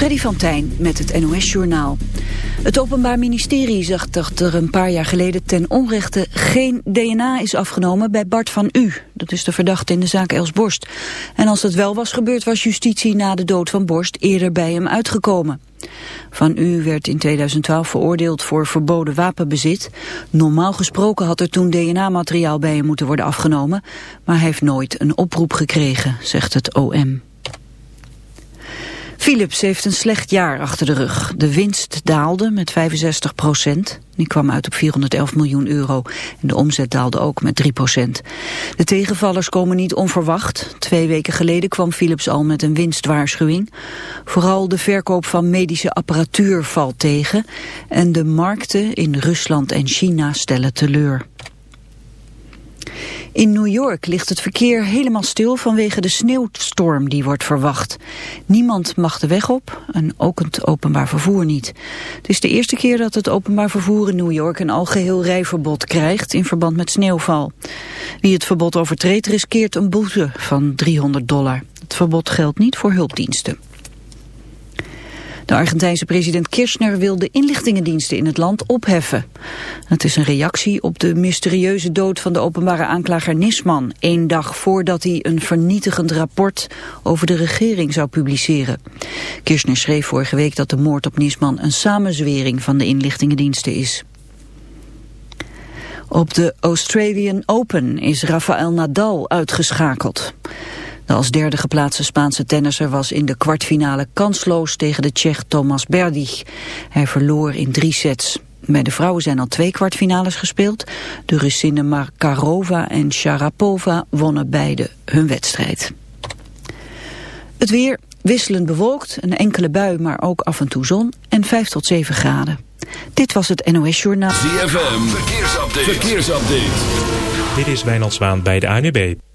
Freddy van Tijn met het NOS-journaal. Het Openbaar Ministerie zag dat er een paar jaar geleden ten onrechte geen DNA is afgenomen bij Bart van U. Dat is de verdachte in de zaak Els Borst. En als dat wel was gebeurd was justitie na de dood van Borst eerder bij hem uitgekomen. Van U werd in 2012 veroordeeld voor verboden wapenbezit. Normaal gesproken had er toen DNA-materiaal bij hem moeten worden afgenomen, maar hij heeft nooit een oproep gekregen, zegt het OM. Philips heeft een slecht jaar achter de rug. De winst daalde met 65 procent. Die kwam uit op 411 miljoen euro. En de omzet daalde ook met 3 procent. De tegenvallers komen niet onverwacht. Twee weken geleden kwam Philips al met een winstwaarschuwing. Vooral de verkoop van medische apparatuur valt tegen. En de markten in Rusland en China stellen teleur. In New York ligt het verkeer helemaal stil vanwege de sneeuwstorm die wordt verwacht. Niemand mag de weg op en ook het openbaar vervoer niet. Het is de eerste keer dat het openbaar vervoer in New York een algeheel rijverbod krijgt in verband met sneeuwval. Wie het verbod overtreedt riskeert een boete van 300 dollar. Het verbod geldt niet voor hulpdiensten. De Argentijnse president Kirchner wil de inlichtingendiensten in het land opheffen. Het is een reactie op de mysterieuze dood van de openbare aanklager Nisman... één dag voordat hij een vernietigend rapport over de regering zou publiceren. Kirchner schreef vorige week dat de moord op Nisman een samenzwering van de inlichtingendiensten is. Op de Australian Open is Rafael Nadal uitgeschakeld. De als derde geplaatste Spaanse tennisser was in de kwartfinale kansloos tegen de Tsjech Thomas Berdych. Hij verloor in drie sets. Bij de vrouwen zijn al twee kwartfinales gespeeld. De Russinnen Markarova en Sharapova wonnen beide hun wedstrijd. Het weer wisselend bewolkt, een enkele bui, maar ook af en toe zon en 5 tot 7 graden. Dit was het NOS Journaal. ZFM, verkeersupdate. verkeersupdate. Dit is Wijnald Zwaan bij de ANUB.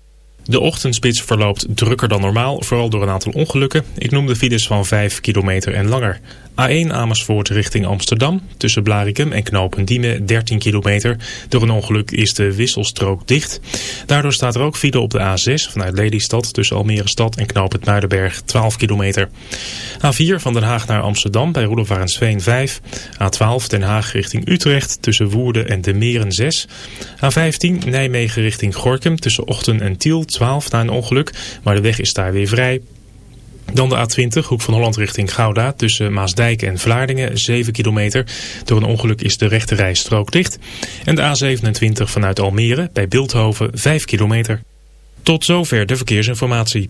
De ochtendspits verloopt drukker dan normaal, vooral door een aantal ongelukken. Ik noem de files van 5 kilometer en langer. A1 Amersfoort richting Amsterdam. Tussen Blarikum en Knopendiemen 13 kilometer. Door een ongeluk is de wisselstrook dicht. Daardoor staat er ook file op de A6 vanuit Lelystad tussen Almere Stad en Knopend Muidenberg 12 kilometer. A4 van Den Haag naar Amsterdam bij Roelofarensveen 5. A12 Den Haag richting Utrecht tussen Woerden en De Meren 6. A15 Nijmegen richting Gorkum tussen Ochten en Tiel 12 na een ongeluk. Maar de weg is daar weer vrij. Dan de A20, hoek van Holland richting Gouda, tussen Maasdijk en Vlaardingen, 7 kilometer. Door een ongeluk is de rechte rijstrook dicht. En de A27 vanuit Almere, bij Beeldhoven, 5 kilometer. Tot zover de verkeersinformatie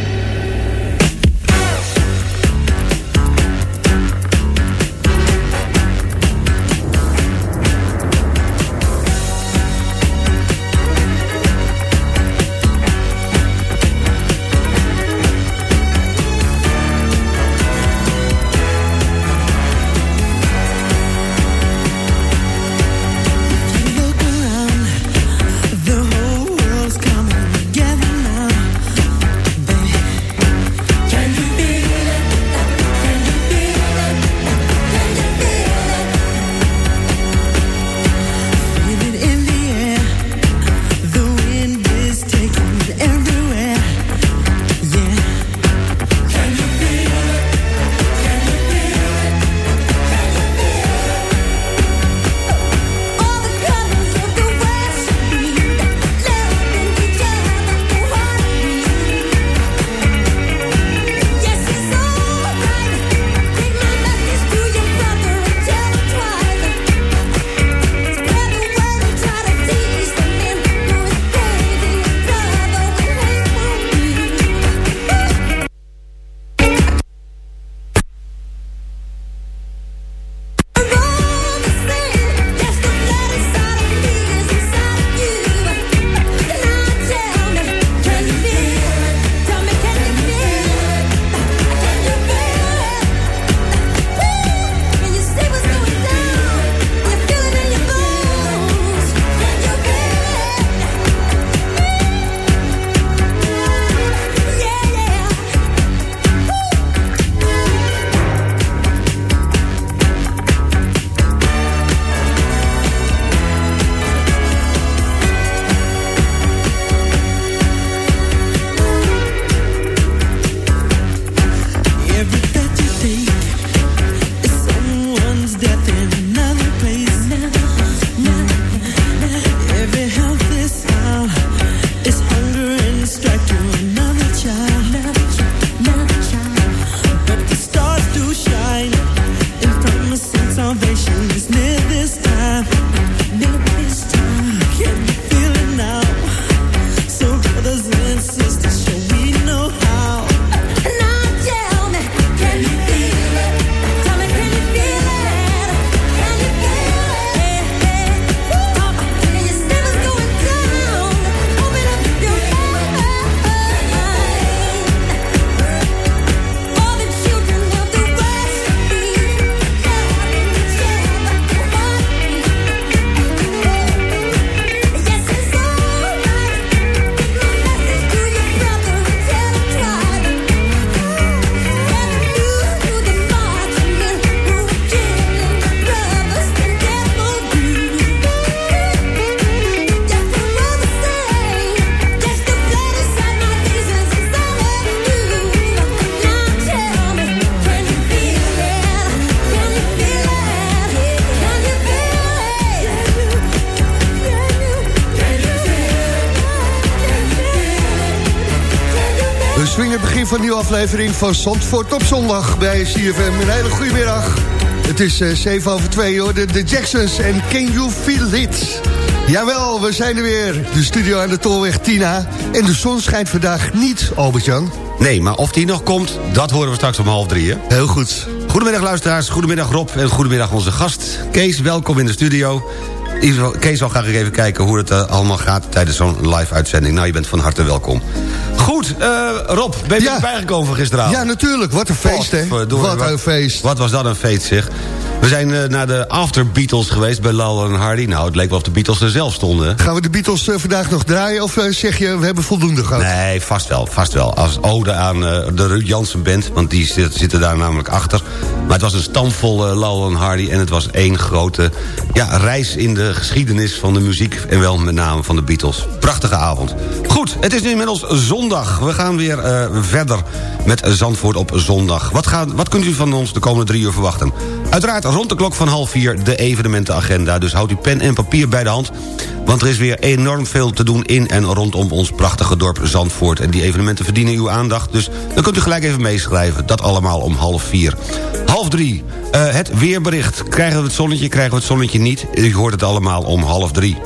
Aflevering van Zandvoort op zondag bij CFM. Een hele goede middag. Het is uh, eh, 7 over 2 hoor, de, de, Jacksons en Can You Feel It? Jawel, we zijn er weer. De studio aan de Tolweg Tina. En de zon schijnt vandaag niet, Albert-Jan. Nee, maar of die nog komt, dat horen we straks om half drie. Hè? Heel goed. Goedemiddag luisteraars, goedemiddag Rob en goedemiddag onze gast. Kees, welkom in de studio. Kees zal graag even kijken hoe het uh, allemaal gaat tijdens zo'n live-uitzending. Nou, je bent van harte welkom. Goed, uh, Rob, ben je ja. bijgekomen van gisteravond? Ja, natuurlijk. Wat een feest, hè? Wat een feest. Wat was dat een feest, zeg. We zijn uh, naar de After Beatles geweest bij Lal en Hardy. Nou, het leek wel of de Beatles er zelf stonden. Gaan we de Beatles uh, vandaag nog draaien? Of zeg je, we hebben voldoende gehad? Nee, vast wel, vast wel. Als ode aan de Ruud Jansen Band, want die zit, zitten daar namelijk achter. Maar het was een stamvol Lal en Hardy... en het was één grote ja, reis in de geschiedenis van de muziek... en wel met name van de Beatles. Prachtige avond. Goed, het is nu inmiddels zondag. We gaan weer verder met Zandvoort op zondag. Wat, gaan, wat kunt u van ons de komende drie uur verwachten? Uiteraard rond de klok van half vier de evenementenagenda. Dus houd uw pen en papier bij de hand. Want er is weer enorm veel te doen in en rondom ons prachtige dorp Zandvoort. En die evenementen verdienen uw aandacht. Dus dan kunt u gelijk even meeschrijven. Dat allemaal om half vier. Half drie, uh, het weerbericht. Krijgen we het zonnetje, krijgen we het zonnetje niet? U hoort het allemaal om half drie.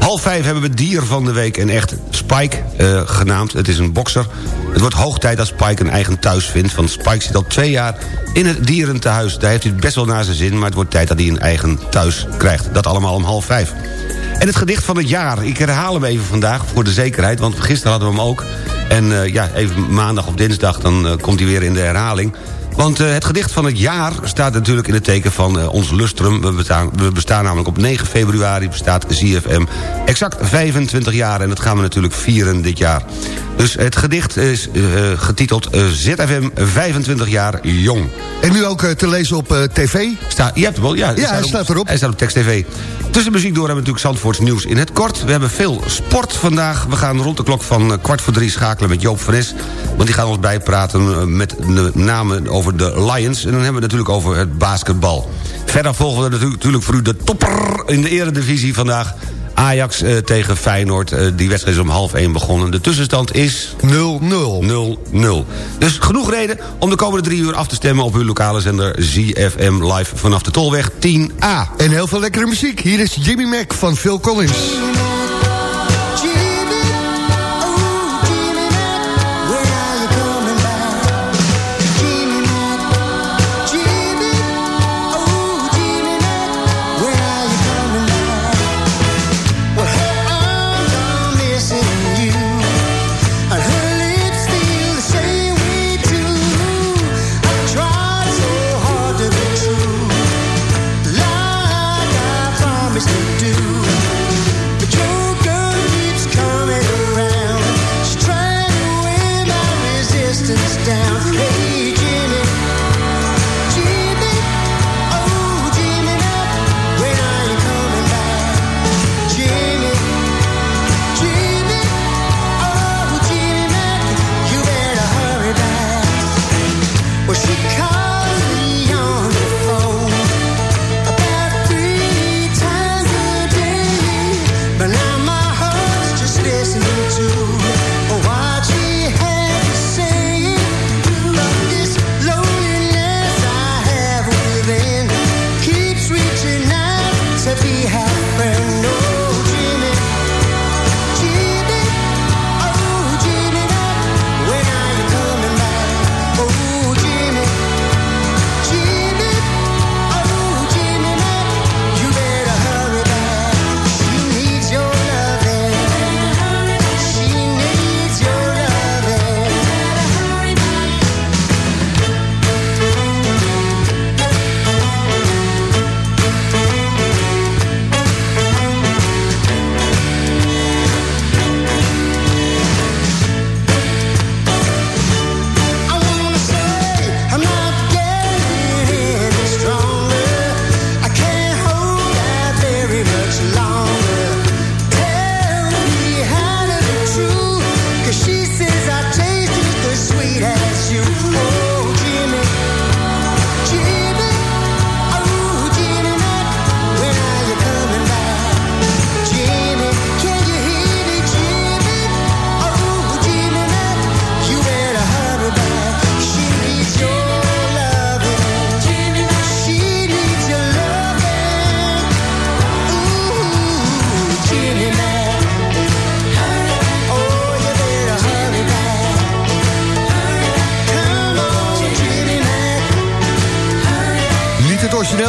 Half vijf hebben we dier van de week en echt Spike uh, genaamd. Het is een bokser. Het wordt hoog tijd dat Spike een eigen thuis vindt. Want Spike zit al twee jaar in het dierentehuis. Daar heeft hij best wel naar zijn zin, maar het wordt tijd dat hij een eigen thuis krijgt. Dat allemaal om half vijf. En het gedicht van het jaar. Ik herhaal hem even vandaag voor de zekerheid, want gisteren hadden we hem ook. En uh, ja, even maandag of dinsdag, dan komt hij weer in de herhaling. Want uh, het gedicht van het jaar staat natuurlijk in het teken van uh, ons lustrum. We bestaan, we bestaan namelijk op 9 februari, bestaat ZFM exact 25 jaar. En dat gaan we natuurlijk vieren dit jaar. Dus het gedicht is uh, getiteld ZFM 25 jaar jong. En nu ook te lezen op tv? Sta, je hebt hem wel, ja. Ja, hij staat erop. Hij staat op tekst tv. Tussen muziek door hebben we natuurlijk Zandvoorts nieuws in het kort. We hebben veel sport vandaag. We gaan rond de klok van kwart voor drie schakelen met Joop Fris. Want die gaat ons bijpraten met de namen over de Lions. En dan hebben we het natuurlijk over het basketbal. Verder volgen we natuurlijk voor u de topper in de eredivisie vandaag. Ajax uh, tegen Feyenoord. Uh, die wedstrijd is om half 1 begonnen. De tussenstand is... 0-0. 0-0. Dus genoeg reden om de komende drie uur af te stemmen... op uw lokale zender ZFM Live vanaf de Tolweg 10A. En heel veel lekkere muziek. Hier is Jimmy Mac van Phil Collins.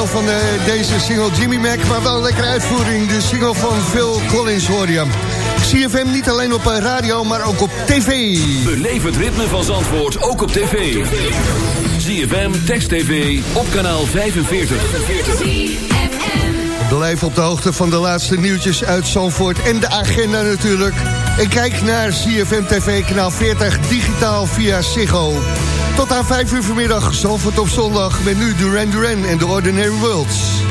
Van deze single Jimmy Mac... maar wel een lekkere uitvoering, de single van Phil Collins hoor je. CFM niet alleen op radio, maar ook op tv. Beleef het ritme van Zandvoort, ook op tv. CFM, Text TV, op kanaal 45. Blijf op de hoogte van de laatste nieuwtjes uit Zandvoort en de agenda natuurlijk. En kijk naar CFM TV, kanaal 40, digitaal via Ziggo. Tot aan 5 uur vanmiddag, Zandvoort op zondag... met nu Duran Duran en The Ordinary Worlds.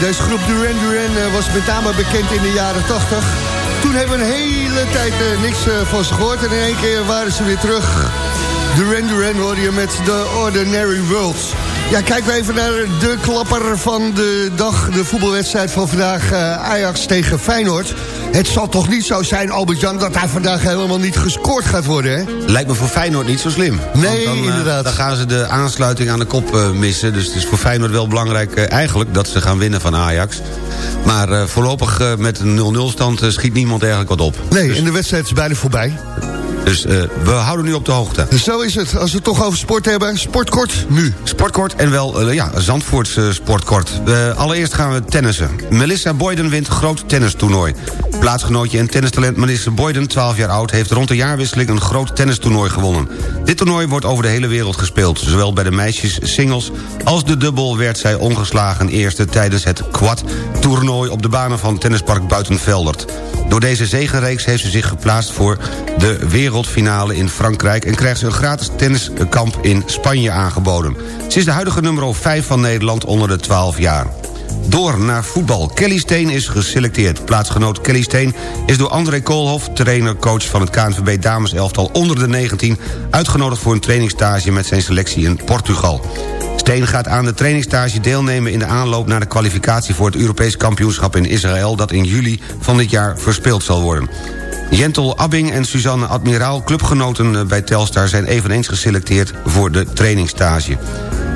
Deze groep Duran Duran eh, was met name bekend in de jaren 80. Toen hebben we een hele tijd uh, niks van ze gehoord. En in één keer waren ze weer terug. Duran Duran hoorde je met The Ordinary World. Ja, kijken we even naar de klapper van de dag. De voetbalwedstrijd van vandaag. Ajax tegen Feyenoord. Het zal toch niet zo zijn, Albert-Jan... dat hij vandaag helemaal niet gescoord gaat worden, hè? Lijkt me voor Feyenoord niet zo slim. Nee, dan, inderdaad. dan gaan ze de aansluiting aan de kop missen. Dus het is voor Feyenoord wel belangrijk eigenlijk... dat ze gaan winnen van Ajax. Maar voorlopig met een 0-0 stand schiet niemand eigenlijk wat op. Nee, dus... en de wedstrijd is bijna voorbij. Dus uh, we houden nu op de hoogte. Zo is het. Als we het toch over sport hebben, sportkort nu. Sportkort en wel, uh, ja, Zandvoorts uh, sportkort. allereerst gaan we tennissen. Melissa Boyden wint groot tennistoernooi. Plaatsgenootje en tennistalent Melissa Boyden, 12 jaar oud... heeft rond de jaarwisseling een groot tennistoernooi gewonnen. Dit toernooi wordt over de hele wereld gespeeld. Zowel bij de meisjes singles als de dubbel werd zij ongeslagen eerste... tijdens het quad-toernooi op de banen van tennispark Buitenveldert. Door deze zegenreeks heeft ze zich geplaatst voor de wereldfinale in Frankrijk... en krijgt ze een gratis tenniskamp in Spanje aangeboden. Ze is de huidige nummer 5 van Nederland onder de 12 jaar. Door naar voetbal. Kelly Steen is geselecteerd. Plaatsgenoot Kelly Steen is door André Koolhof... trainer-coach van het KNVB dameselftal onder de 19... uitgenodigd voor een trainingstage met zijn selectie in Portugal. Steen gaat aan de trainingstage deelnemen in de aanloop naar de kwalificatie voor het Europees kampioenschap in Israël dat in juli van dit jaar verspeeld zal worden. Jentel Abbing en Suzanne Admiraal, clubgenoten bij Telstar... zijn eveneens geselecteerd voor de trainingstage.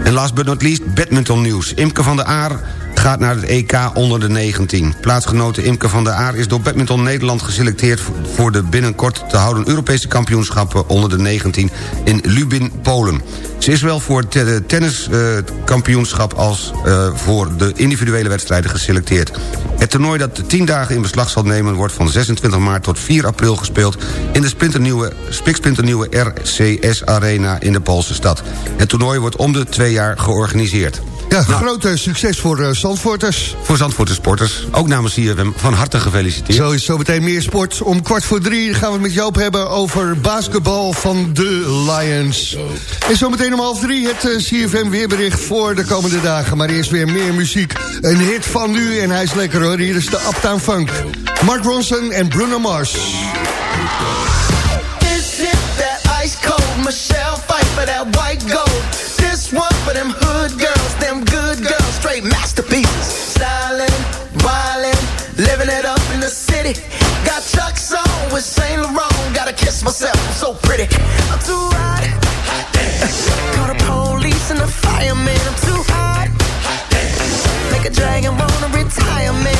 En last but not least, badminton nieuws. Imke van der Aar gaat naar het EK onder de 19. Plaatsgenote Imke van der Aar is door Badminton Nederland geselecteerd... voor de binnenkort te houden Europese kampioenschappen onder de 19 in Lubin, Polen. Ze is wel voor het tenniskampioenschap als uh, voor de individuele wedstrijden geselecteerd. Het toernooi dat 10 dagen in beslag zal nemen... wordt van 26 maart tot 4 april gespeeld... in de splinternieuwe, spiksplinternieuwe RCS Arena in de Poolse stad. Het toernooi wordt om de twee jaar georganiseerd. Ja, nou, groot succes voor uh, Zandvoorters. Voor Zandvoorters sporters. Ook namens CFM van harte gefeliciteerd. Zo is zo meteen meer sport. Om kwart voor drie gaan we het met Joop hebben over basketbal van de Lions. En zometeen om half drie het uh, CFM weerbericht voor de komende dagen. Maar eerst weer meer muziek. Een hit van nu en hij is lekker hoor. Hier is de Uptown Funk. Mark Ronson en Bruno Mars. Is it that ice cold Michelle fight for that white gold? This one for them hood girls, them good girls, straight masterpieces. Stylin', wildin', living it up in the city. Got Chuck's on with Saint Laurent. Gotta kiss myself, I'm so pretty. I'm too hot. hot Call the police and the fireman. I'm too hot. hot Make a dragon wanna retire, man.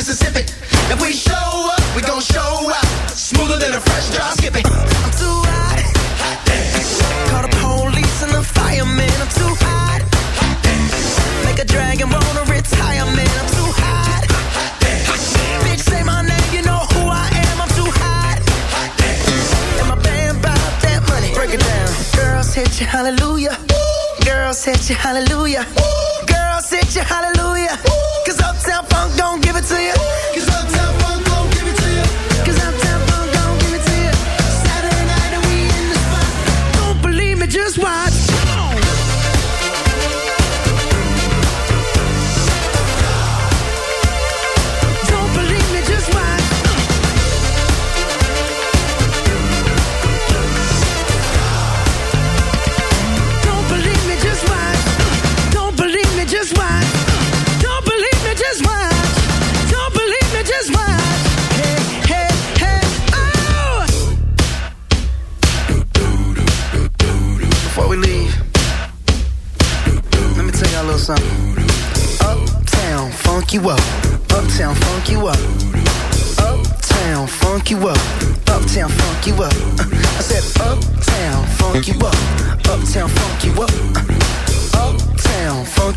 Mississippi. If we show up, we gon' show out. Smoother than a fresh drop skipping. I'm too hot. hot damn. Call the police and the fireman. I'm too hot. hot damn. Make a dragon wanna retire, man. I'm too hot. hot damn. Bitch, say my name, you know who I am. I'm too hot. Hot damn. And my band bought that money. Break it down. Girls hit you, hallelujah. Girls hit you, hallelujah. Girls hit you, hallelujah.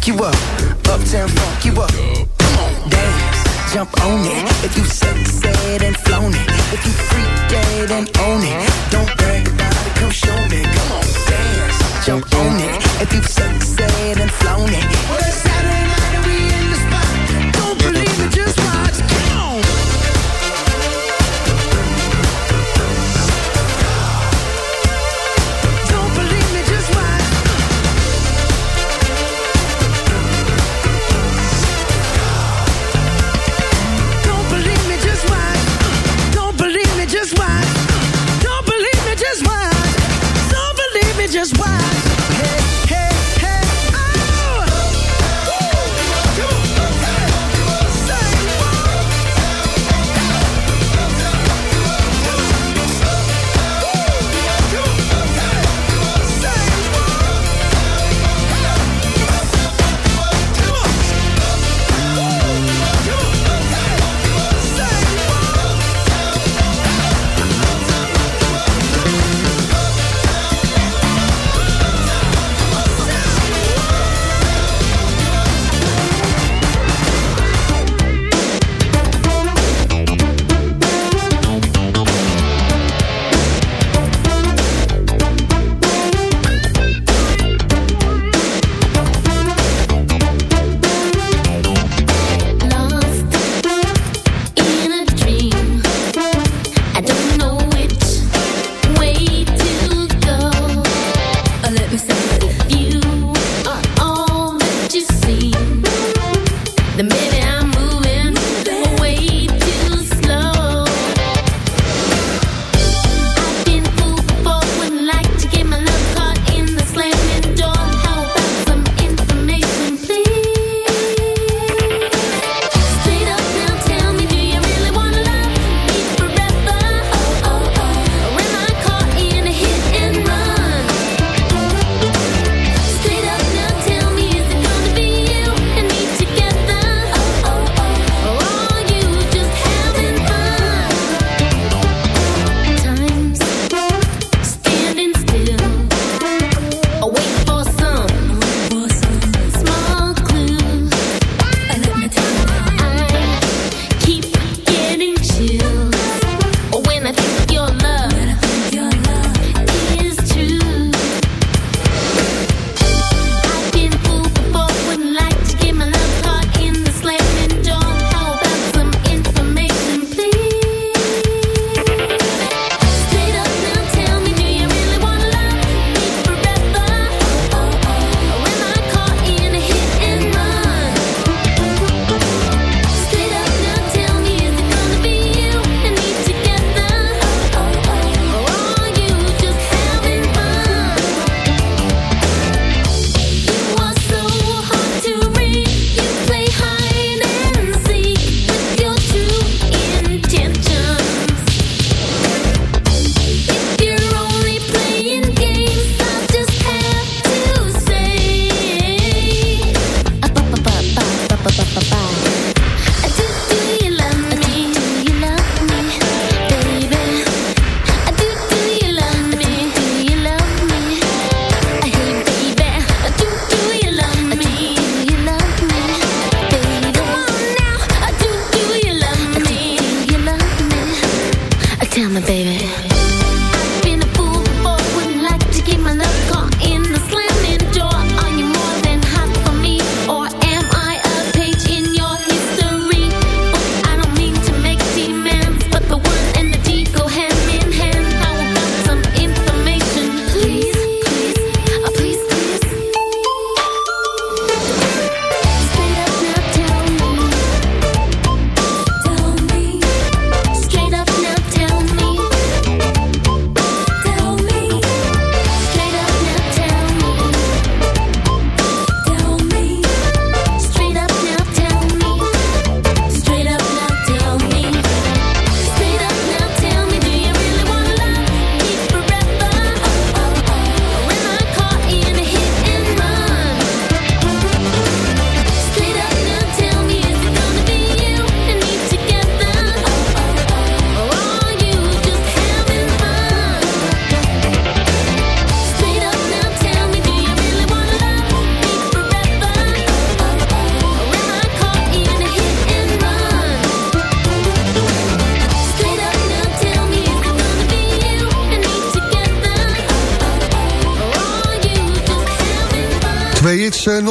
You up.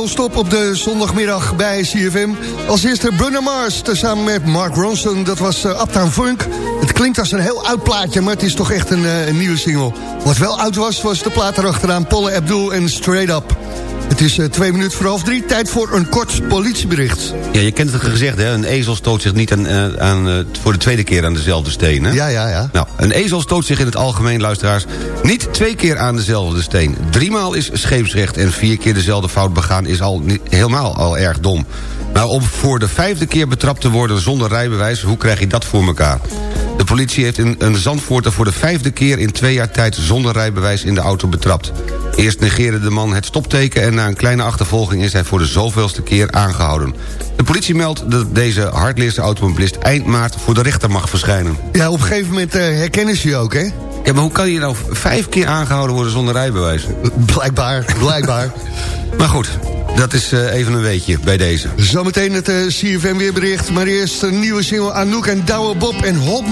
Non-stop op de zondagmiddag bij CFM. Als eerste Bruno Mars, samen met Mark Ronson. Dat was uh, Uptown Funk. Het klinkt als een heel oud plaatje, maar het is toch echt een, uh, een nieuwe single. Wat wel oud was, was de plaat erachteraan Paul Abdul en Straight Up. Het is uh, twee minuten voor half drie. Tijd voor een kort politiebericht. Ja, je kent het gezegd, hè? Een ezel stoot zich niet aan, aan voor de tweede keer aan dezelfde steen, hè? Ja, ja, ja. Nou, een ezel stoot zich in het algemeen, luisteraars... niet twee keer aan dezelfde steen. Driemaal is scheepsrecht en vier keer dezelfde fout begaan... is al helemaal al erg dom. Maar om voor de vijfde keer betrapt te worden zonder rijbewijs... hoe krijg je dat voor elkaar? De politie heeft een, een voor de vijfde keer in twee jaar tijd... zonder rijbewijs in de auto betrapt. Eerst negeerde de man het stopteken... en na een kleine achtervolging is hij voor de zoveelste keer aangehouden. De politie meldt dat deze hardleerse automobilist eind maart voor de rechter mag verschijnen. Ja, op een gegeven moment uh, herkennen ze je ook, hè? Ja, maar hoe kan je nou vijf keer aangehouden worden zonder rijbewijs? Blijkbaar, blijkbaar. maar goed, dat is uh, even een weetje bij deze. Zometeen het uh, CFM weerbericht. Maar eerst een nieuwe single Anouk en Douwe Bob en Hold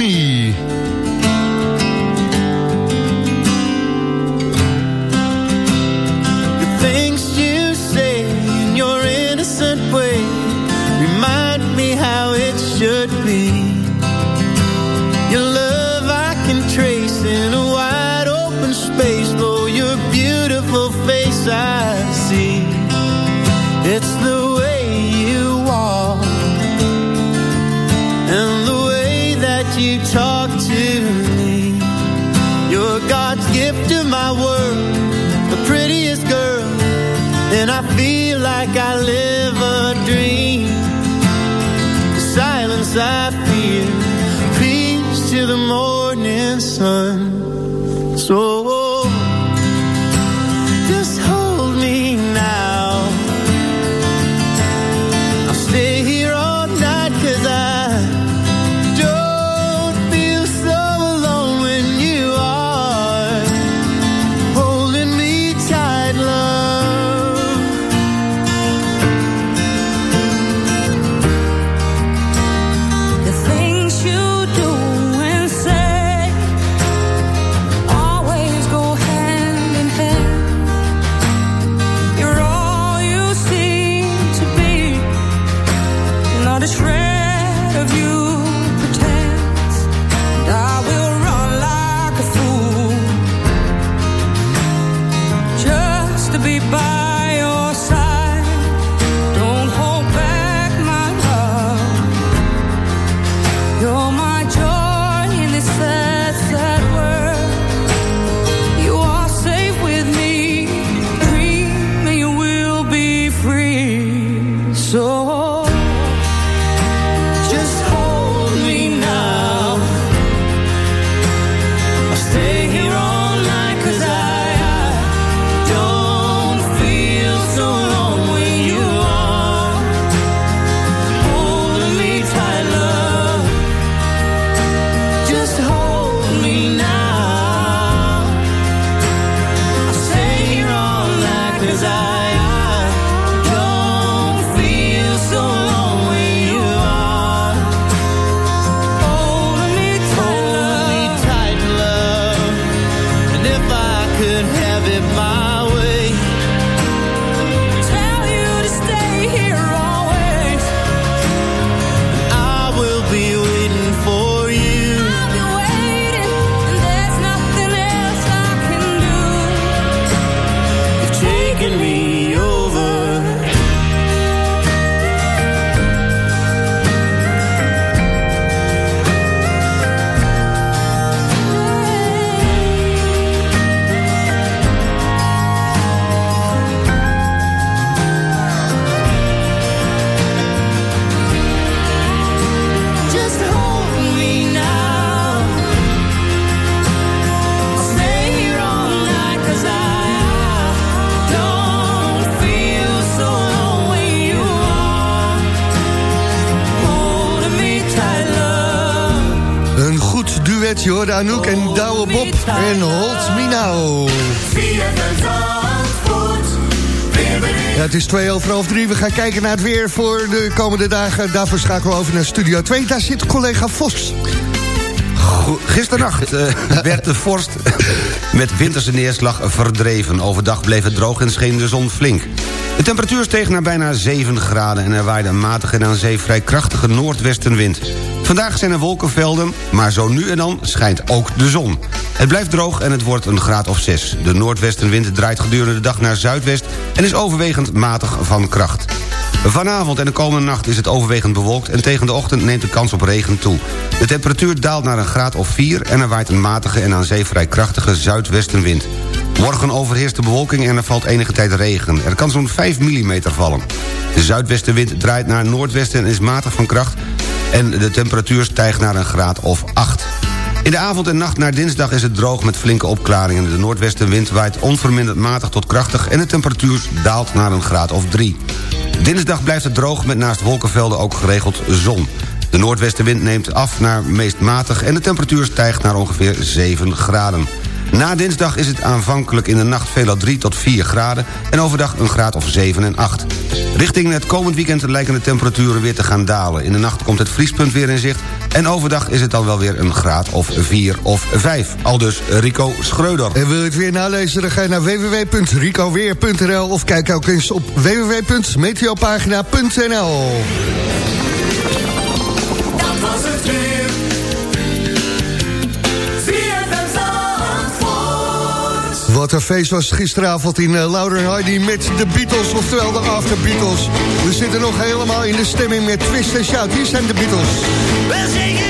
sun You're Anouk en Douwe Bob en Hold Me Now. Ja, het is twee over half drie. We gaan kijken naar het weer voor de komende dagen. Daarvoor schakelen we over naar Studio 2. Daar zit collega Vos. Gisternacht eh, werd de vorst met winterse neerslag verdreven. Overdag bleef het droog en scheen de zon flink. De temperatuur steeg naar bijna 7 graden... en er waaide een matige en aan zee vrij krachtige noordwestenwind. Vandaag zijn er wolkenvelden, maar zo nu en dan schijnt ook de zon. Het blijft droog en het wordt een graad of 6. De noordwestenwind draait gedurende de dag naar zuidwest... en is overwegend matig van kracht. Vanavond en de komende nacht is het overwegend bewolkt... en tegen de ochtend neemt de kans op regen toe. De temperatuur daalt naar een graad of 4... en er waait een matige en aan zee vrij krachtige zuidwestenwind. Morgen overheerst de bewolking en er valt enige tijd regen. Er kan zo'n 5 mm vallen. De zuidwestenwind draait naar noordwesten en is matig van kracht... en de temperatuur stijgt naar een graad of 8. In de avond en nacht naar dinsdag is het droog met flinke opklaringen. De noordwestenwind waait onverminderd matig tot krachtig... en de temperatuur daalt naar een graad of 3. Dinsdag blijft het droog met naast wolkenvelden ook geregeld zon. De noordwestenwind neemt af naar meest matig... en de temperatuur stijgt naar ongeveer 7 graden. Na dinsdag is het aanvankelijk in de nacht veelal 3 tot 4 graden... en overdag een graad of 7 en 8. Richting het komend weekend lijken de temperaturen weer te gaan dalen. In de nacht komt het vriespunt weer in zicht... en overdag is het dan wel weer een graad of 4 of 5. Aldus Rico Schreuder. En wil je het weer nalezen, dan ga je naar www.ricoweer.nl... of kijk ook eens op www.meteopagina.nl. Wat feest was gisteravond in uh, Laura Hardy met de Beatles, oftewel de After Beatles. We zitten nog helemaal in de stemming met Twist en Shout. Hier zijn de Beatles.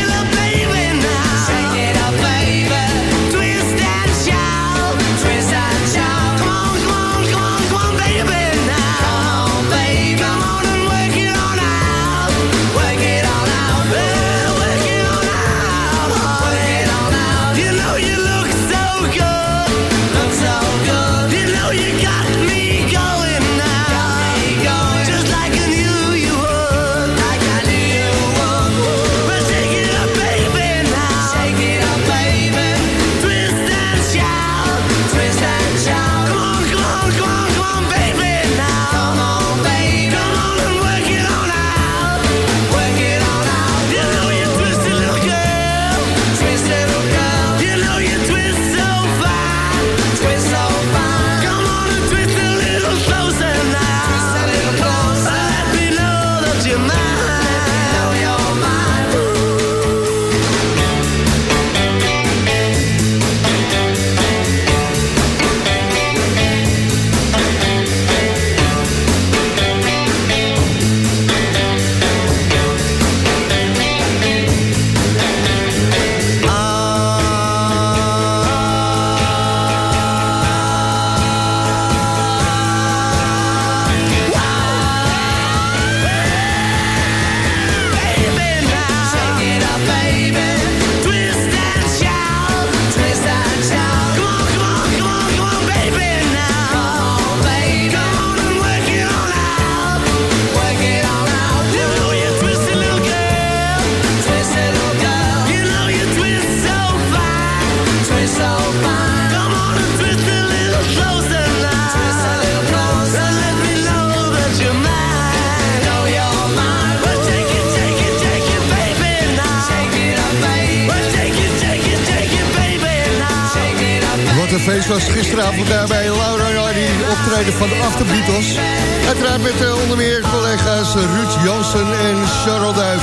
Feest was gisteravond daar bij Laura Hardy, optreden van de After Beatles. Uiteraard met eh, onder meer collega's Ruud Jansen en Charles Duif.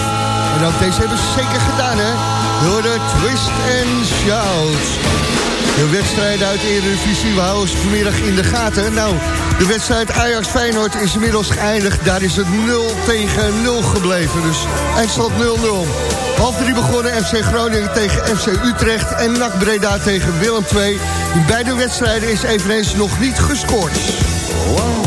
En ook deze hebben ze zeker gedaan, hè? Door de Twist and Shout. De wedstrijd uit Eredivisie, we houden ze vanmiddag in de gaten. Nou, de wedstrijd Ajax-Feyenoord is inmiddels geëindigd. Daar is het 0 tegen 0 gebleven, dus eindstand 0-0. Half drie begonnen FC Groningen tegen FC Utrecht... en NAC Breda tegen Willem II. In beide wedstrijden is eveneens nog niet gescoord. Won't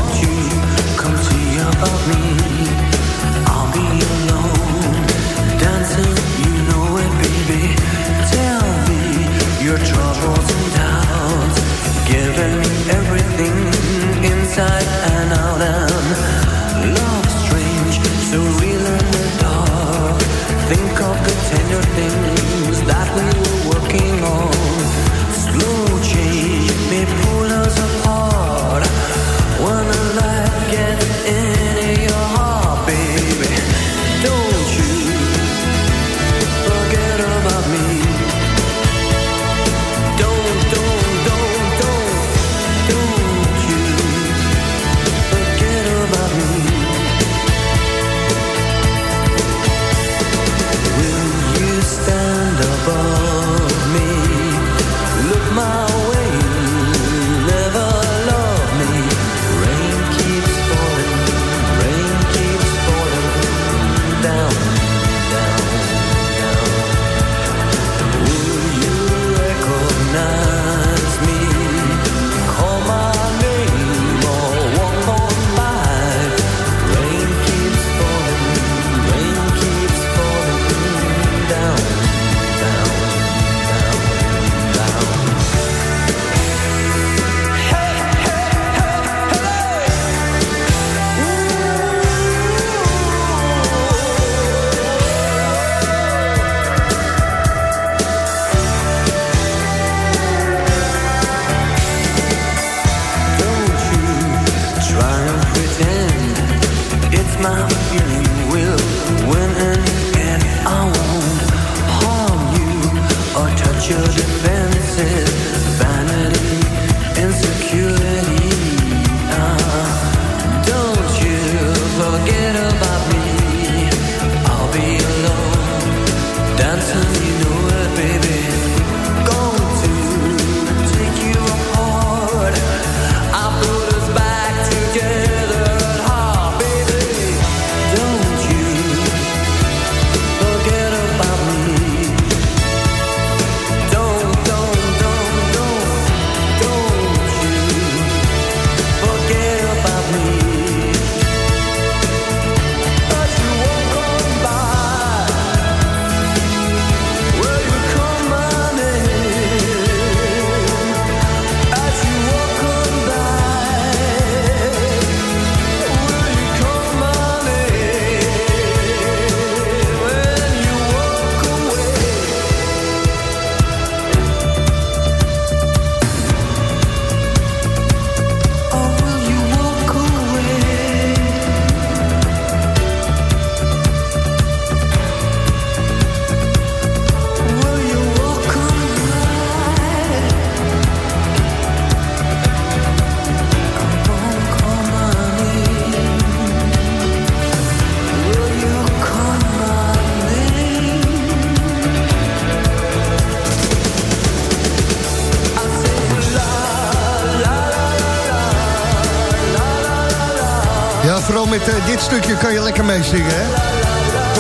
dit stukje kan je lekker meezingen, hè?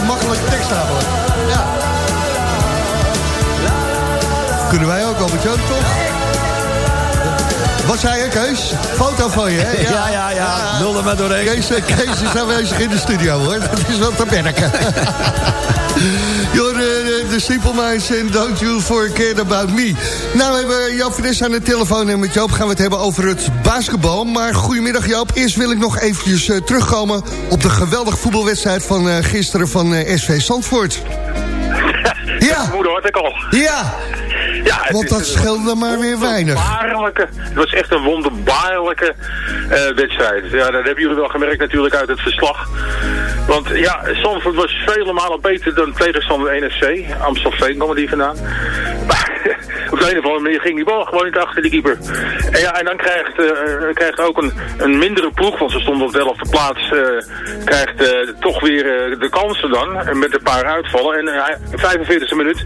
Een makkelijke tekst namelijk. Ja. Kunnen wij ook, Albert-Jan, toch? Wat zei je, Kees? Foto van je, hè? Ja, ja, ja. Nul er maar doorheen. Kees, eh, Kees is aanwezig in de studio, hoor. Dat is wel te merken. Joh, de, Simple Minds en Don't You Forget About Me. Nou, we hebben Joop Fres aan de telefoon en met Joop gaan we het hebben over het basketbal. Maar goedemiddag Joop, eerst wil ik nog eventjes eh, terugkomen... op de geweldige voetbalwedstrijd van eh, gisteren van eh, SV Zandvoort. Ja. Moeder had ik al. Ja, Ja, het want dat scheelde maar weer weinig. Het was echt een wonderbaarlijke wedstrijd. Ja, dat hebben jullie wel gemerkt natuurlijk uit het verslag. Want ja, Zandvoort was vele malen beter dan tegenstander NSC. Amstelveen kwam die vandaan. De een of andere manier ging die bal gewoon niet achter die keeper. En ja, en dan krijgt, eh, krijgt ook een, een mindere ploeg, want ze stonden op de elfde plaats, eh, krijgt eh, toch weer eh, de kansen dan. Met een paar uitvallen. En eh 45e minuut,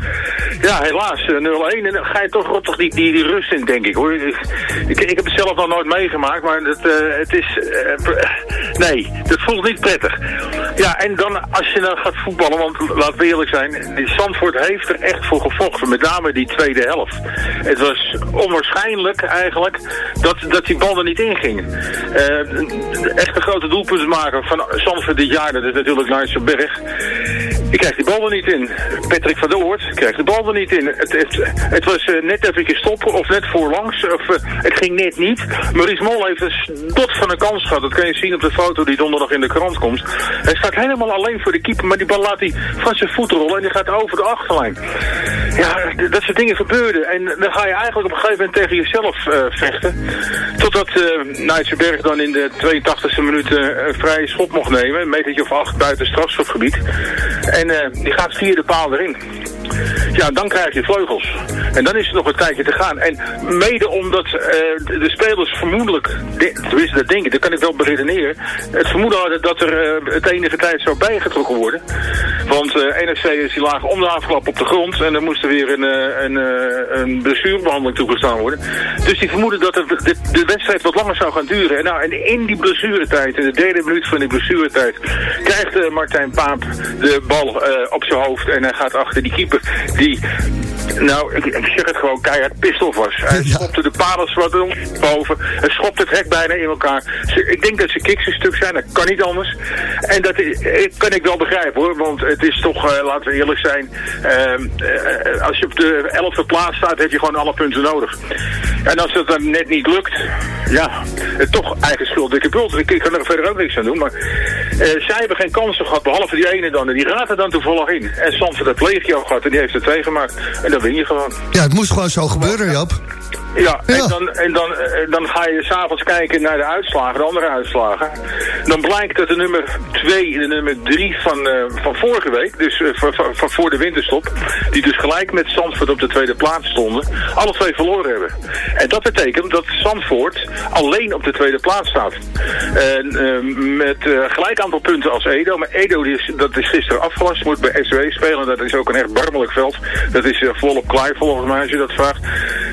ja helaas, eh, 0-1. En dan ga je toch rottig die, die, die rust in, denk ik hoor. Ik, ik, heb het zelf nog nooit meegemaakt, maar dat, eh, het is... eh, nee, dat voelt niet prettig. Ja, en dan als je dan gaat voetballen, want laten we eerlijk zijn, die Zandvoort heeft er echt voor gevochten. Met name die tweede helft. Het was onwaarschijnlijk eigenlijk dat, dat die bal er niet in ging. Eh, echt een grote doelpuntenmaker van Zandvoort dit jaar, dat is natuurlijk Nigel Berg. Die krijgt die bal er niet in. Patrick van der krijgt de bal er niet in. Het, het, was eh, net even stoppen of net voorlangs. Of, eh, het ging net niet. Maurice Mol heeft een dot van een kans gehad. Dat kan je zien op de foto die donderdag in de krant komt. Hij staat helemaal alleen voor de keeper. Maar die bal laat hij van zijn voeten rollen. En die gaat over de achterlijn. Ja, dat soort dingen gebeurden. En dan ga je eigenlijk op een gegeven moment tegen jezelf eh, vechten. Totdat uh, dan in de 82e minuut een vrije schop mocht nemen. Een metertje of acht buiten strafschopgebied. En eh, die gaat via de paal erin. Ja, dan krijg je vleugels. En dan is er nog een tijdje te gaan. En mede omdat eh, de, spelers vermoedelijk, de, tenminste dat denk ik, dat kan ik wel beredeneren, het vermoeden hadden dat er eh, het enige tijd zou bijgetrokken worden. Want eh NFC die lagen om de afklap op de grond en er moest er weer een, een, een blessurebehandeling toegestaan worden. Dus die vermoeden dat de, de wedstrijd wat langer zou gaan duren. En, nou, en in die blessuretijd, in de derde minuut van die blessuretijd, krijgt Martijn Paap de bal op zijn hoofd en hij gaat achter die keeper die, nou, ik, ik zeg het gewoon keihard, pistof was. Hij schopte de palen wat boven, hij schopte het hek bijna in elkaar. Ik denk dat ze een stuk zijn, dat kan niet anders. En dat i- eh, kan ik wel begrijpen hoor, want het is toch, eh, laten we eerlijk zijn, ehm, eh, als je op de elfde plaats staat, heb je gewoon alle punten nodig. En als het dan net niet lukt, ja, eh, toch eigen schuld, dikke bult. Ik, ik kan er verder ook niks aan doen, maar eh, zij hebben geen kansen gehad, behalve die ene dan. En die raad er dan toevallig in. En Sanford dat legio gehad en die heeft er twee gemaakt. En dan win je gewoon. Ja, het moest gewoon zo gebeuren, Joop. Ja, en, dan, en dan, eh, dan ga je s'avonds kijken naar de uitslagen, de andere uitslagen. Dan blijkt dat de nummer 2 en de nummer 3 van, eh, van vorige week, dus eh, van, van, van voor de winterstop, die dus gelijk met Zandvoort op de tweede plaats stonden, alle twee verloren hebben. En dat betekent dat Zandvoort alleen op de tweede plaats staat. En, met gelijk aantal punten als Edo. Maar Edo die is, dat is gisteren afgelast, moet bij SW spelen. Dat is ook een echt veld. Dat is eh, volop klaar volgens mij als je dat vraagt.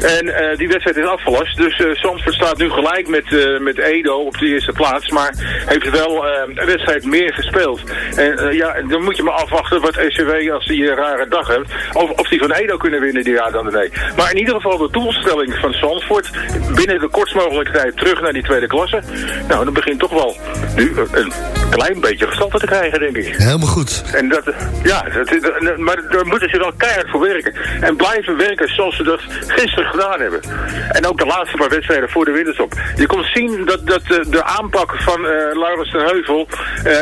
En eh, die wedstrijd is afgelast. Dus eh Zandvoort staat nu gelijk met, met Edo op de eerste plaats. Maar heeft wel een wedstrijd meer gespeeld. En ja, dan moet je maar afwachten wat SCW als die een rare dag heeft. Of, of die van Edo kunnen winnen die jaar dan nee. Maar in ieder geval de doelstelling van Zandvoort. Binnen de kortst mogelijke tijd terug naar die tweede klasse. Nou, dan begint toch wel nu een klein beetje gestalte te krijgen, denk ik. Helemaal goed. En dat, ja, dat, maar daar moeten ze wel keihard voor werken. En blijven werken zoals ze dat gisteren gedaan hebben. En ook de laatste paar wedstrijden voor de winterstop. Je kon zien dat, dat de, aanpak van eh Laurens ten Heuvel eh,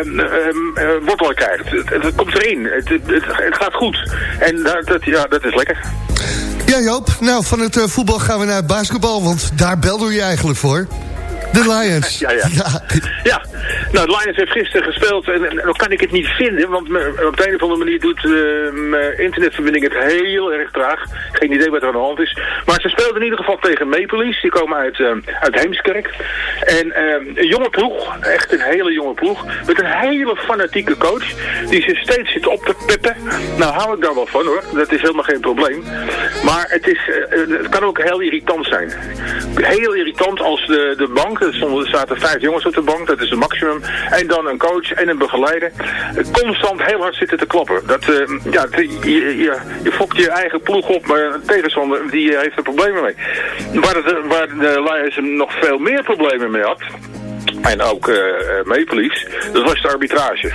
wortelen krijgt. Het, komt erin. Het, het, gaat goed. En dat, dat, ja, dat is lekker. Ja Joop, nou van het eh, voetbal gaan we naar basketbal, want daar belde je eigenlijk voor. De Lions. Ja, ja. Ja, nou, de Lions heeft gisteren gespeeld en, en dan kan ik het niet vinden, want me- op de een of andere manier doet eh, mijn internetverbinding het heel erg traag. Geen idee wat er aan de hand is. Maar ze speelden in ieder geval tegen Maple Leafs, die komen uit, eh, uit Heemskerk. En eh, een jonge ploeg, echt een hele jonge ploeg, met een hele fanatieke coach, die ze steeds zit op te peppen. Nou, hou ik daar wel van hoor, dat is helemaal geen probleem. Maar het, is, eh, eh, het kan ook heel irritant zijn. Heel irritant als de, de bank, er, stonden, er zaten vijf jongens op de bank, dat is het maximum. En dan een coach en een begeleider. Constant heel hard zitten te klappen. Dat, eh, ja, je, je, je fokt je eigen ploeg op, maar een tegenstander die eh, heeft er problemen mee. Waar, het, waar de Lions nog veel meer problemen mee had, en ook eh, Maple Leafs, dat was de arbitrage.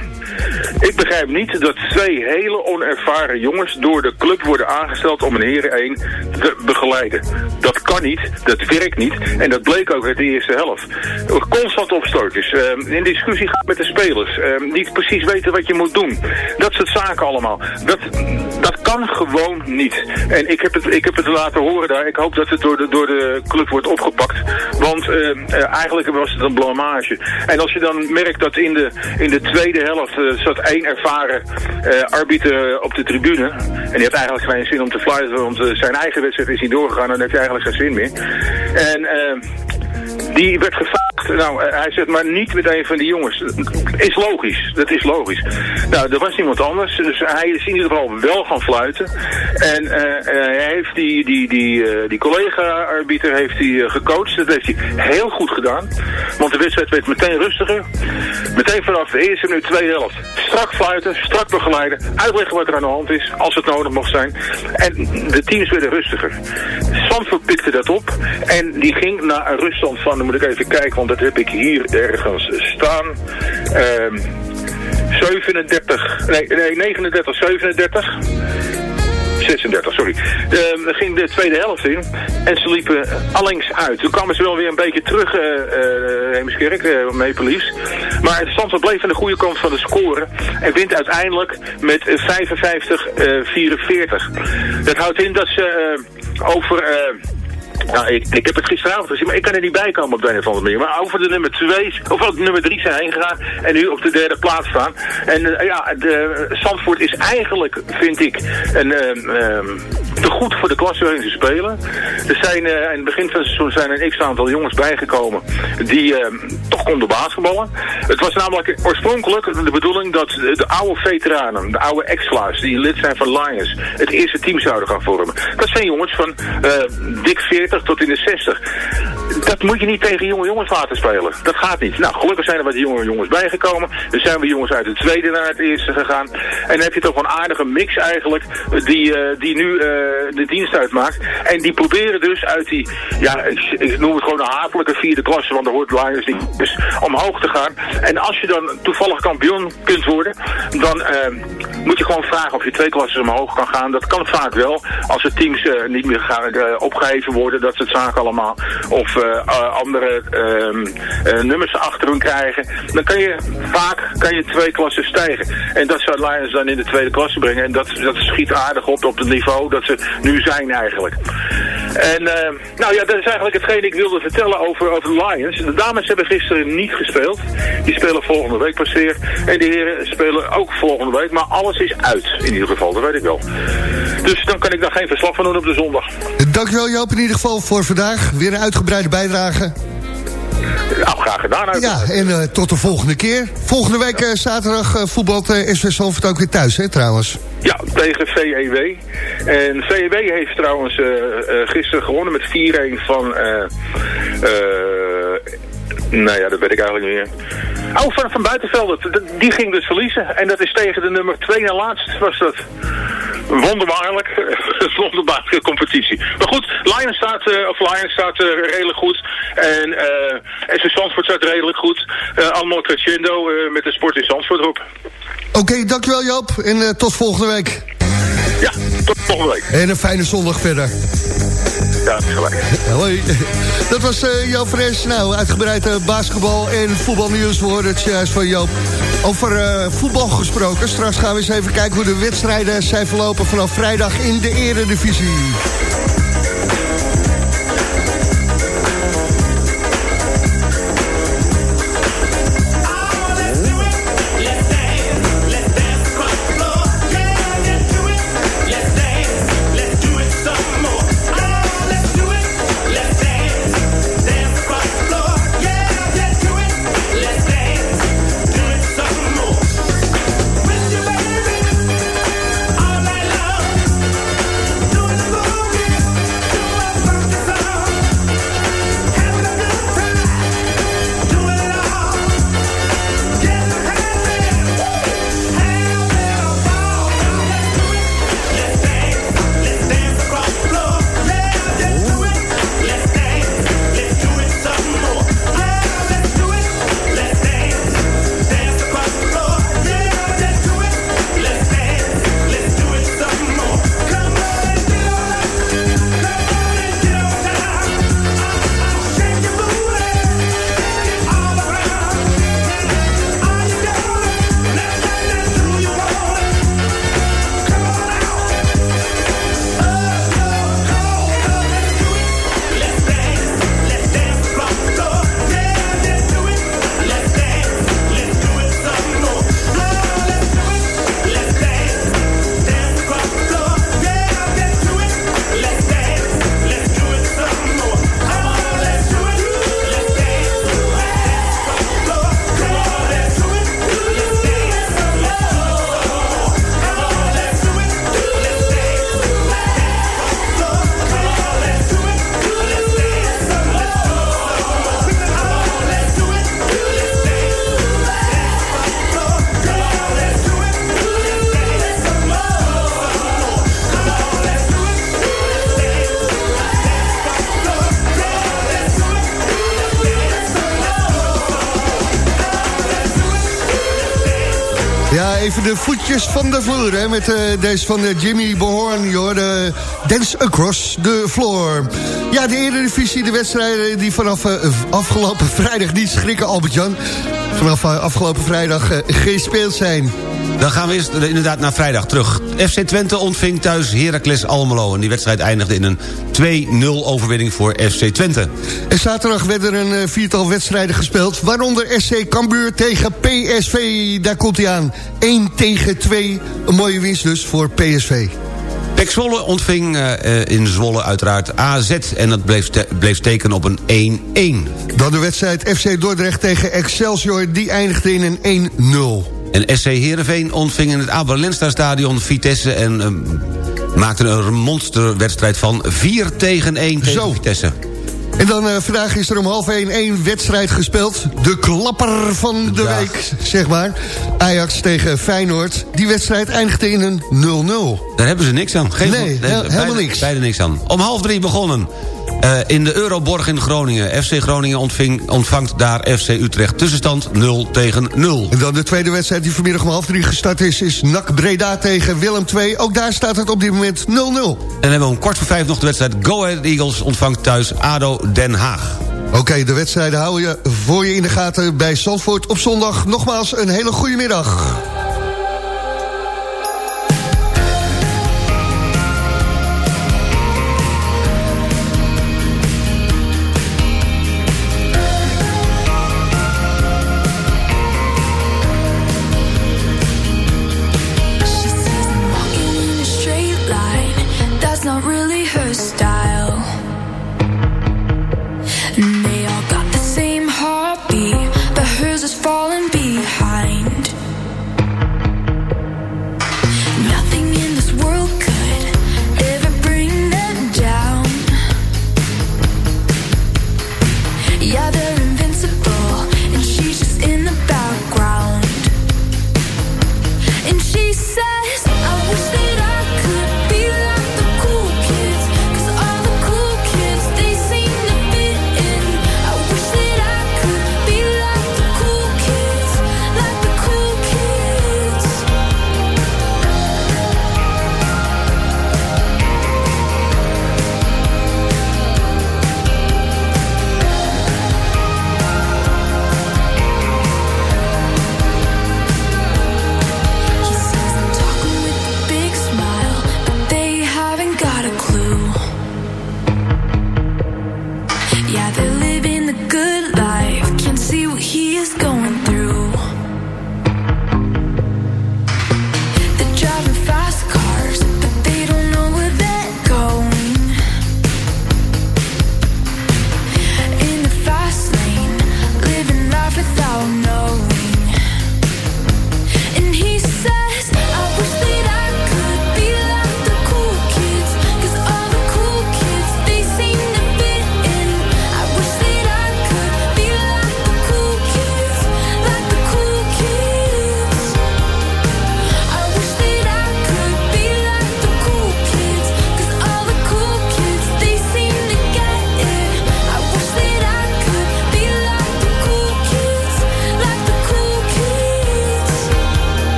Ik begrijp niet dat twee hele onervaren jongens door de club worden aangesteld om een heren 1 te begeleiden. Dat kan niet, dat werkt niet en dat bleek ook uit de eerste helft. Constant opstootjes, eh, in discussie gaan met de spelers, eh, niet precies weten wat je moet doen. Dat soort zaken allemaal. Dat kan gewoon niet. En ik heb, het, ik heb het laten horen daar. Ik hoop dat het door de, door de club wordt opgepakt. Want eh, eigenlijk was het een blamage. En als je dan merkt dat in de, in de tweede helft eh, zat één ervaren eh arbiter op de tribune. En die had eigenlijk geen zin om te fluiten, want zijn eigen wedstrijd is niet doorgegaan. Dan heeft hij eigenlijk geen zin meer. En... eh, die werd Nou, eh, hij zegt maar niet met een van die jongens. Is logisch. Dat is logisch. Nou, er was niemand anders. Dus hij is in ieder geval wel gaan fluiten. En eh, eh, hij heeft die, die, die, die collega-arbiter heeft hij gecoacht. Dat heeft hij heel goed gedaan. Want de wedstrijd werd meteen rustiger. Meteen vanaf de eerste minuut, tweede helft. Strak fluiten, strak begeleiden. Uitleggen wat er aan de hand is, als het nodig mocht zijn. En de teams werden rustiger. Zandvoort pikte dat op. En die ging naar een ruststand van, dan moet ik even kijken, want dat heb ik hier ergens staan. Ehm 37, nee, nee 39, 37. 36, sorry. Ehm, dan ging de tweede helft in en ze liepen allengs uit. Toen kwamen ze wel weer een beetje terug, eh eh Heemskerk, eh Maple. Maar het stand bleef aan de goede kant van de score en wint uiteindelijk met eh, 55, eh 44. Dat houdt in dat ze over... eh, nou, ik, ik heb het gisteravond gezien, maar ik kan er niet bij komen op de een of andere manier. Maar over de nummer 2, of de nummer 3 zijn heen gegaan en nu op de derde plaats staan. En eh, ja, de, Zandvoort is eigenlijk, vind ik, een, ehm, ehm, te goed voor de klasse ze spelen. Er zijn eh, in het begin van het seizoen zijn een x-aantal jongens bijgekomen die ehm, toch konden basketballen. Het was namelijk oorspronkelijk de bedoeling dat de, de oude veteranen, de oude ex-fla's, die lid zijn van Lions, het eerste team zouden gaan vormen. Dat zijn jongens van eh, dik 40 tot in de 60. Dat moet je niet tegen jonge jongens laten spelen. Dat gaat niet. Nou, gelukkig zijn er wat jonge jongens bijgekomen. Er zijn we jongens uit het tweede naar het eerste gegaan. En dan heb je toch een aardige mix eigenlijk, die, eh, die nu eh, de dienst uitmaakt. En die proberen dus uit die, ja, ik, noem het gewoon een hatelijke vierde klasse, want daar hoort Lions niet, dus omhoog te gaan. En als je dan toevallig kampioen kunt worden, dan eh, moet je gewoon vragen of je twee klassen omhoog kan gaan. Dat kan vaak wel, als de teams niet meer gaan, eh, opgeheven worden, dat soort zaken allemaal. Of andere ehm, eh, nummers achter hun krijgen. Dan kan je vaak kan je twee klassen stijgen. En dat zou Lions dan in de tweede klasse brengen. En dat, dat schiet aardig op op het niveau dat ze nu zijn eigenlijk. En eh, nou ja, dat is eigenlijk hetgeen ik wilde vertellen over, over Lions. De dames hebben gisteren niet gespeeld. Die spelen volgende week pas weer. En de heren spelen ook volgende week. Maar alles is uit in ieder geval, dat weet ik wel. Dus dan kan ik daar geen verslag van doen op de zondag. Dankjewel Joop in ieder geval voor vandaag. Weer een uitgebreide bijdrage. Nou, graag gedaan. uiteraard. Ja, en eh, tot de volgende keer. Volgende week eh, zaterdag eh, voetbalt SV ook weer thuis, hè, trouwens. Ja, tegen VEW. En VEW heeft trouwens gisteren gewonnen met 4-1 van... nou ja, dat weet ik eigenlijk niet meer. Oh, van, van Buitenveld. Die ging dus verliezen. En dat is tegen de nummer 2 na laatst was dat. Wonderbaarlijk. Wonderbaarlijke competitie. Maar goed, Lions staat, eh, of Lions staat eh, redelijk goed. En eh SV Zandvoort staat redelijk goed. Allemaal crescendo met de sport in Zandvoort. Oké, dankjewel Joop. En tot volgende week. Ja, tot volgende week. En een fijne zondag verder. Ja, gelijk. Hoi. Dat was eh Joop Fres. Nou, uitgebreid eh, basketbal en voetbalnieuws. We het juist van Joop. Over eh, voetbal gesproken. Straks gaan we eens even kijken hoe de wedstrijden zijn verlopen... vanaf vrijdag in de eredivisie. De van de vloer, met eh, deze van eh, Jimmy Behorn, joh, de Dance Across the Floor. Ja, de Eredivisie, de wedstrijden die vanaf eh, afgelopen vrijdag niet schrikken, Albert-Jan. Vanaf eh, afgelopen vrijdag eh, gespeeld zijn. Dan gaan we eerst eh, inderdaad naar vrijdag terug. FC Twente ontving thuis Heracles Almelo. En die wedstrijd eindigde in een 2-0 overwinning voor FC Twente. En zaterdag werden er een eh, viertal wedstrijden gespeeld... waaronder SC Cambuur tegen PSV. Daar komt hij aan. 1 tegen 2. Een mooie winst dus voor PSV. Pek Zwolle ontving eh, in Zwolle uiteraard AZ. En dat bleef, ste- bleef steken op een 1-1. Dan de wedstrijd FC Dordrecht tegen Excelsior. Die eindigde in een 1-0. En SC Heerenveen ontving in het Abel Lenstra stadion Vitesse... en ehm, maakte er een monsterwedstrijd van 4 tegen 1 tegen Zo. Vitesse. En dan eh, vandaag is er om half 1 één wedstrijd gespeeld. De klapper van de Ja. week, zeg maar. Ajax tegen Feyenoord. Die wedstrijd eindigde in een 0-0. Daar hebben ze niks aan. Geen, Nee, beide- helemaal niks. Beide niks aan. Om half drie begonnen. Eh, in de Euroborg in Groningen. FC Groningen ontving, ontvangt daar FC Utrecht. Tussenstand 0 tegen 0. En dan de tweede wedstrijd die vanmiddag om half drie gestart is... is NAC Breda tegen Willem II. Ook daar staat het op dit moment 0-0. En dan hebben we om kwart voor vijf nog de wedstrijd Go Ahead Eagles ontvangt thuis ADO Den Haag. Oké, de wedstrijden hou je voor je in de gaten bij Zandvoort op zondag. Nogmaals, een hele goede middag.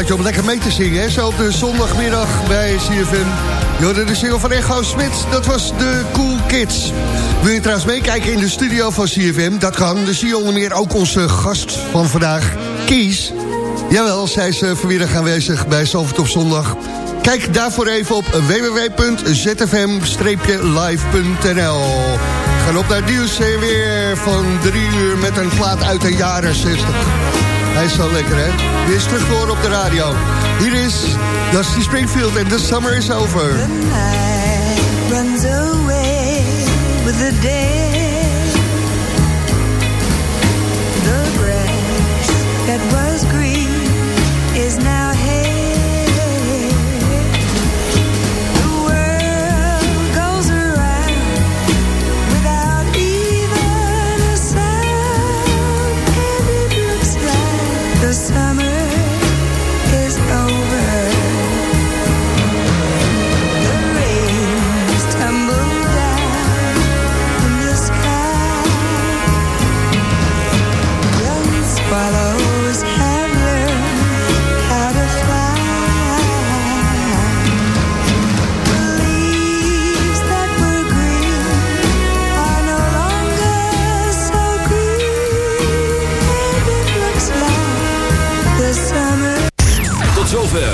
Plaatje om lekker mee te zingen, hè? Zo op de zondagmiddag bij CFM. Jorden de single van Echo Smit, dat was de Cool Kids. Wil je trouwens meekijken in de studio van CFM? Dat kan, dus zie je onder meer ook onze gast van vandaag, Kies. Jawel, zij is uh, vanmiddag aanwezig bij Zalvert op zondag. Kijk daarvoor even op www.zfm-live.nl Gaan op naar nieuws weer van drie uur met een plaat uit de jaren 60. Hij is zo lekker, hè? Weer is terug voor op de radio. Hier is Dusty Springfield en The Summer is Over. The night runs away with the day. The grass that was green